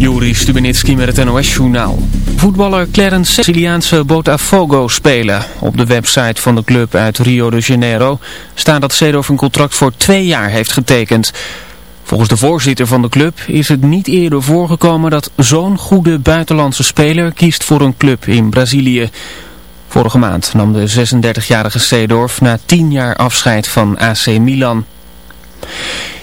Juri Stubenitski met het NOS-journaal. Voetballer Clarence Siciliaanse Botafogo spelen. Op de website van de club uit Rio de Janeiro staat dat Seedorf een contract voor twee jaar heeft getekend. Volgens de voorzitter van de club is het niet eerder voorgekomen dat zo'n goede buitenlandse speler kiest voor een club in Brazilië. Vorige maand nam de 36-jarige Seedorf na 10 jaar afscheid van AC Milan.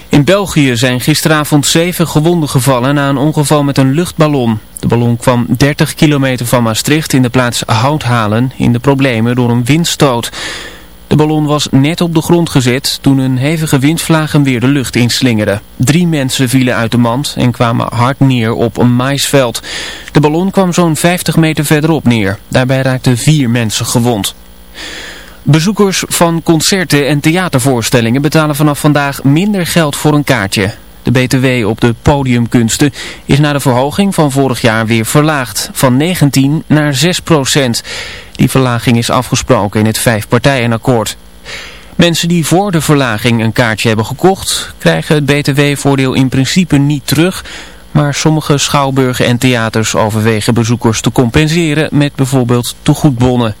In België zijn gisteravond zeven gewonden gevallen na een ongeval met een luchtballon. De ballon kwam 30 kilometer van Maastricht in de plaats Houthalen in de problemen door een windstoot. De ballon was net op de grond gezet toen een hevige windvlaag hem weer de lucht inslingerde. Drie mensen vielen uit de mand en kwamen hard neer op een maisveld. De ballon kwam zo'n 50 meter verderop neer. Daarbij raakten vier mensen gewond. Bezoekers van concerten en theatervoorstellingen betalen vanaf vandaag minder geld voor een kaartje. De BTW op de podiumkunsten is na de verhoging van vorig jaar weer verlaagd, van 19 naar 6 procent. Die verlaging is afgesproken in het vijfpartijenakkoord. Mensen die voor de verlaging een kaartje hebben gekocht, krijgen het BTW-voordeel in principe niet terug... Maar sommige schouwburgen en theaters overwegen bezoekers te compenseren met bijvoorbeeld toegoedbonnen.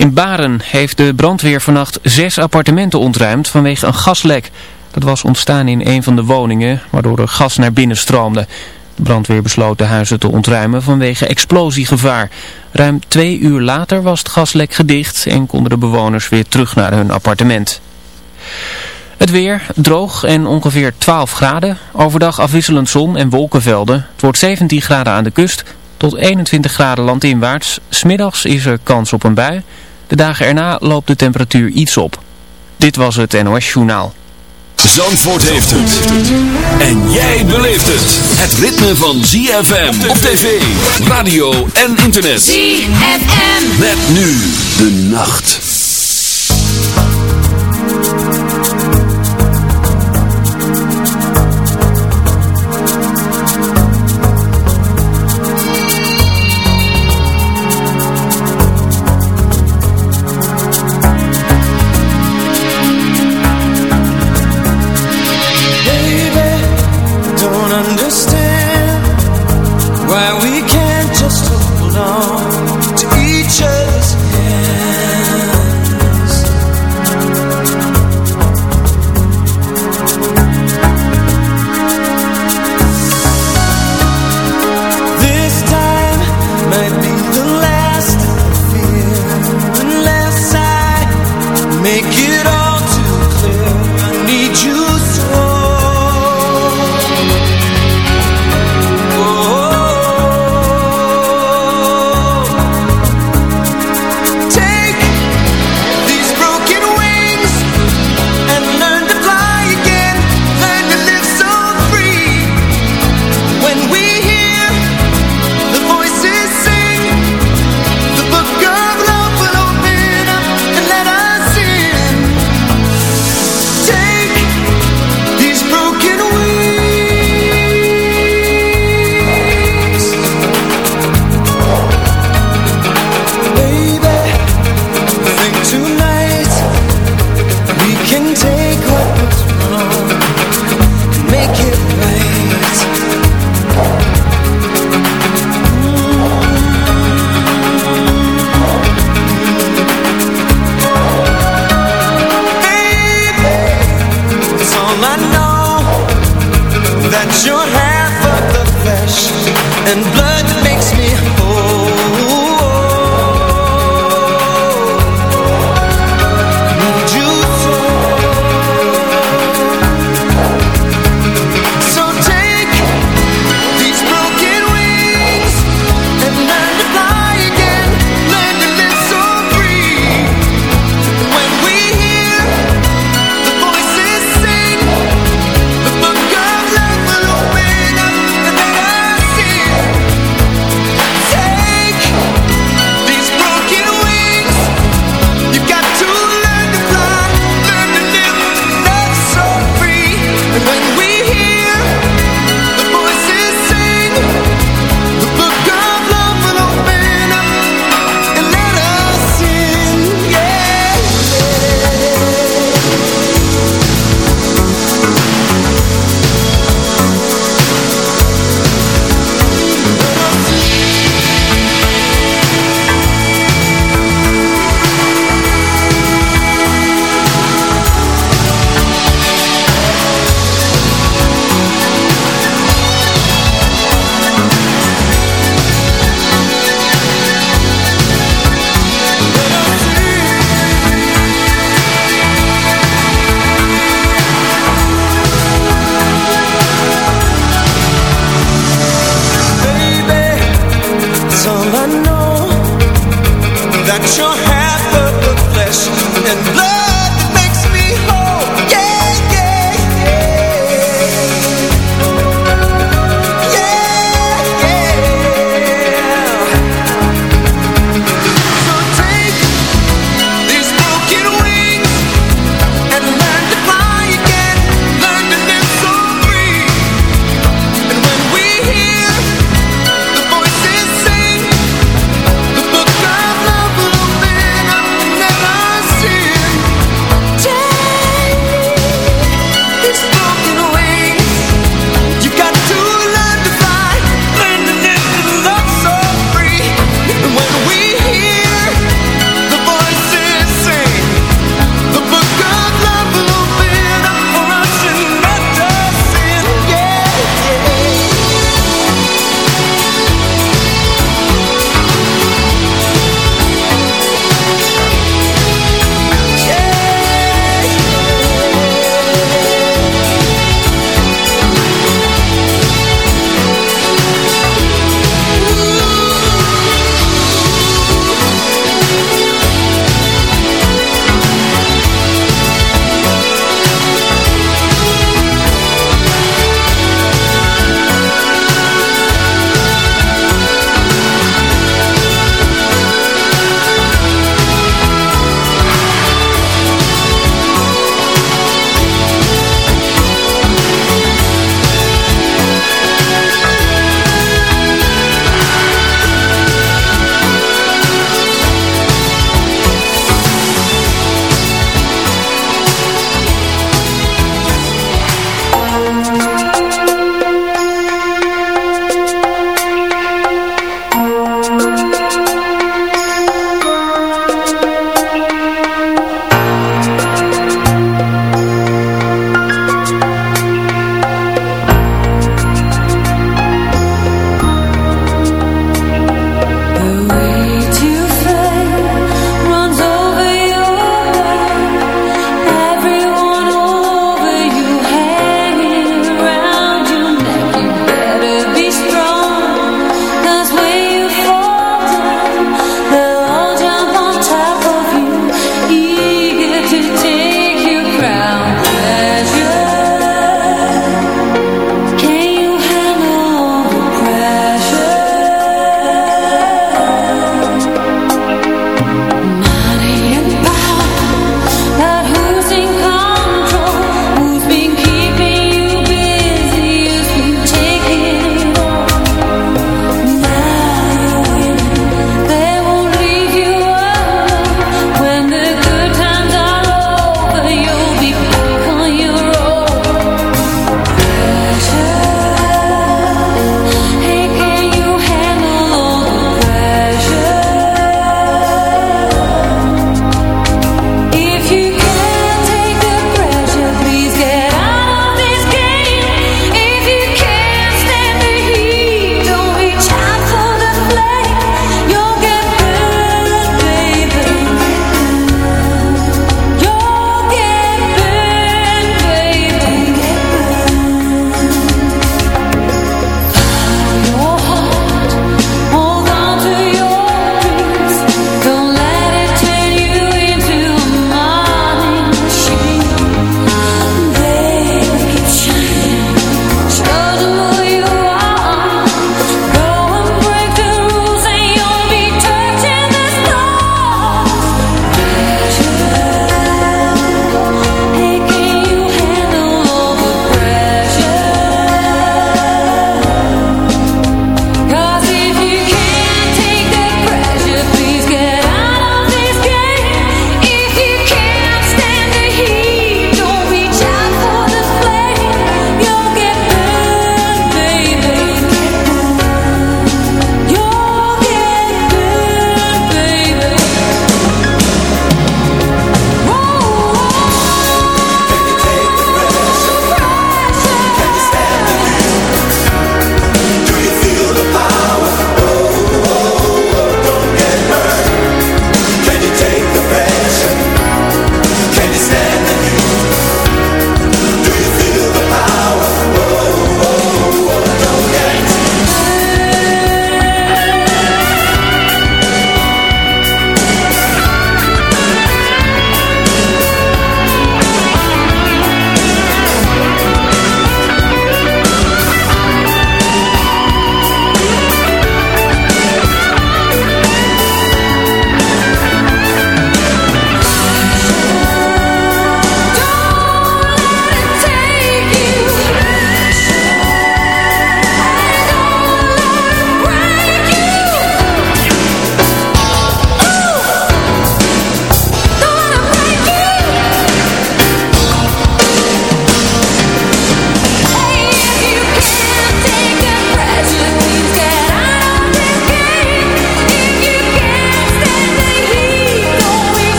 In Baren heeft de brandweer vannacht zes appartementen ontruimd vanwege een gaslek. Dat was ontstaan in een van de woningen, waardoor er gas naar binnen stroomde. De brandweer besloot de huizen te ontruimen vanwege explosiegevaar. Ruim twee uur later was het gaslek gedicht en konden de bewoners weer terug naar hun appartement. Het weer, droog en ongeveer 12 graden. Overdag afwisselend zon en wolkenvelden. Het wordt 17 graden aan de kust tot 21 graden landinwaarts. Smiddags is er kans op een bui. De dagen erna loopt de temperatuur iets op. Dit was het NOS Journaal. Zandvoort heeft het. En jij beleeft het. Het ritme van ZFM op tv, radio en internet. ZFM. Met nu de nacht.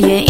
Yeah.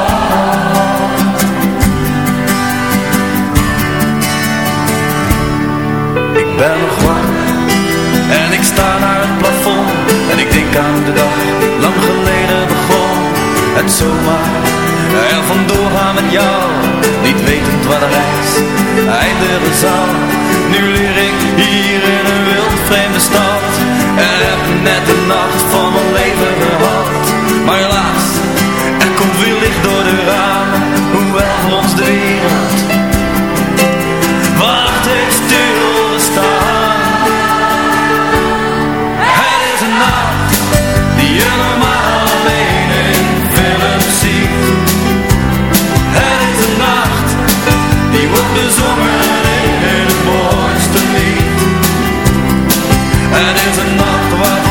Denk de dag lang geleden begon. Het zomaar er vandoor gaan met jou, niet wetend waar de reis eindigen zal. Nu leer ik hier in een wild vreemde stad en heb net de nacht van mijn leven gehad. Maar helaas, er komt weer licht door de ramen Hoewel voor ons de Het is een nacht waarvan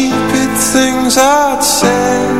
Stupid things I'd said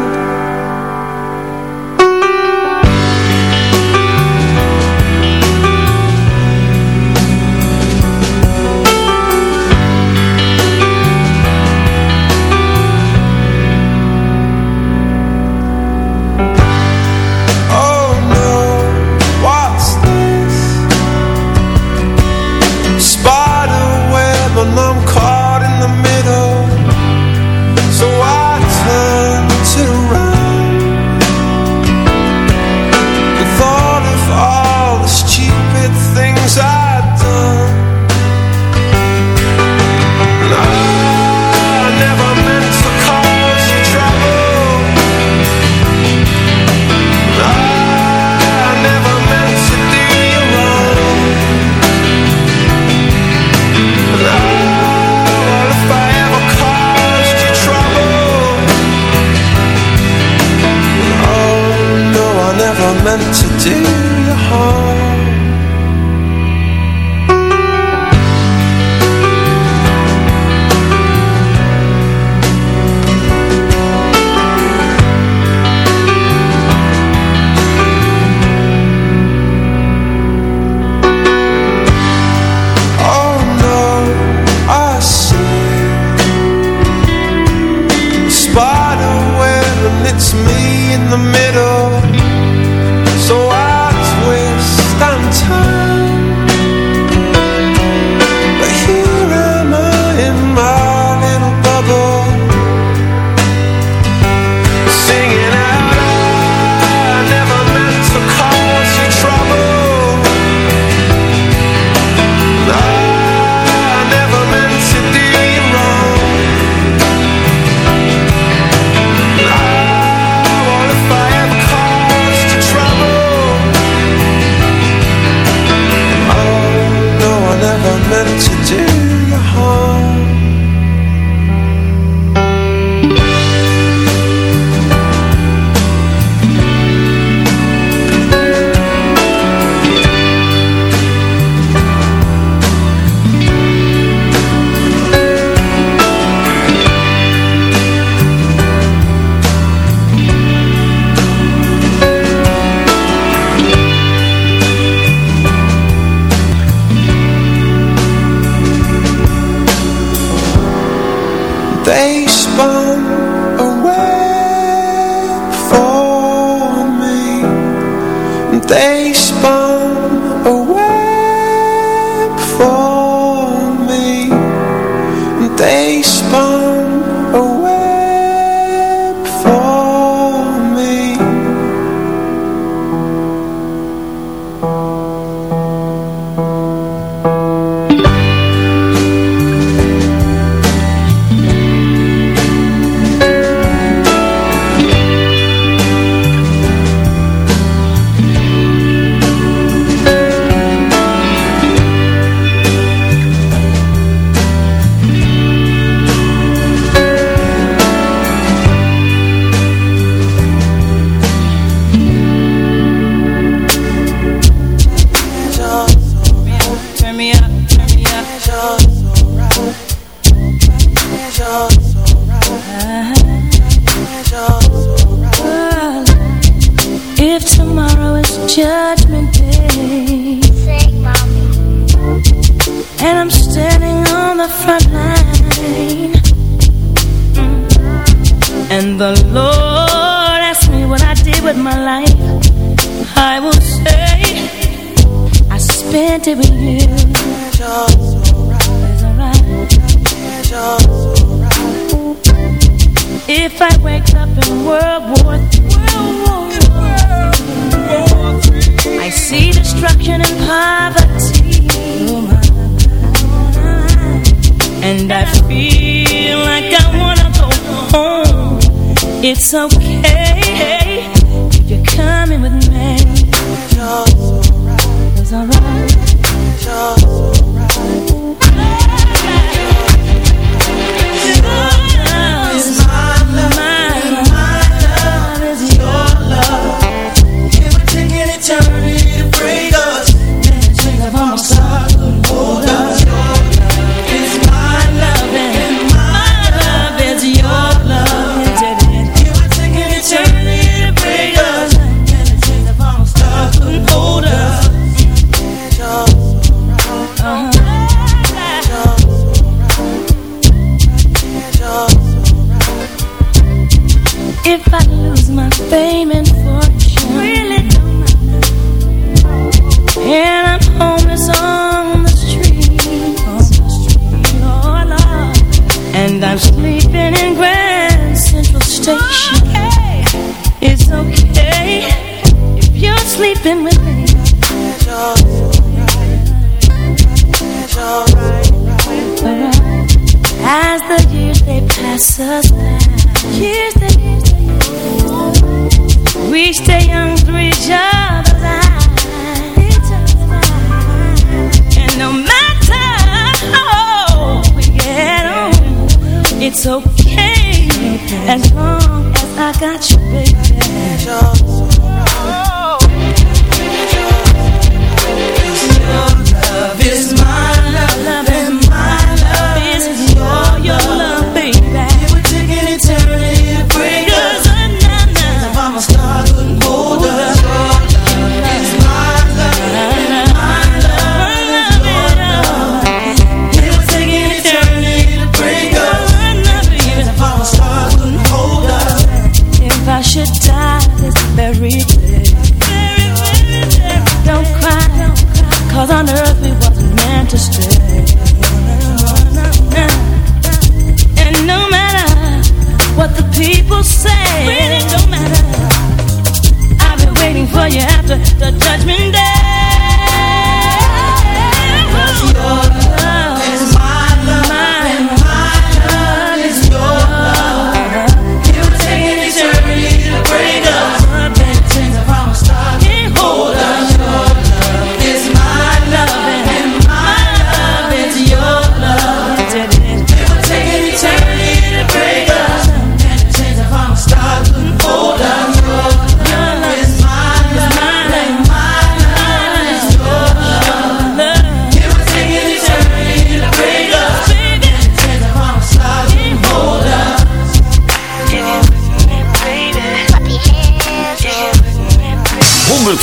And I'm sleeping in Grand Central Station. Okay. It's okay If you're sleeping with me. As the years they pass us by. Years they, years they, years they We stay young through each other It's okay, okay, as long as I got you, baby.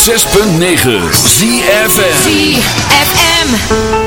ZFM ZFM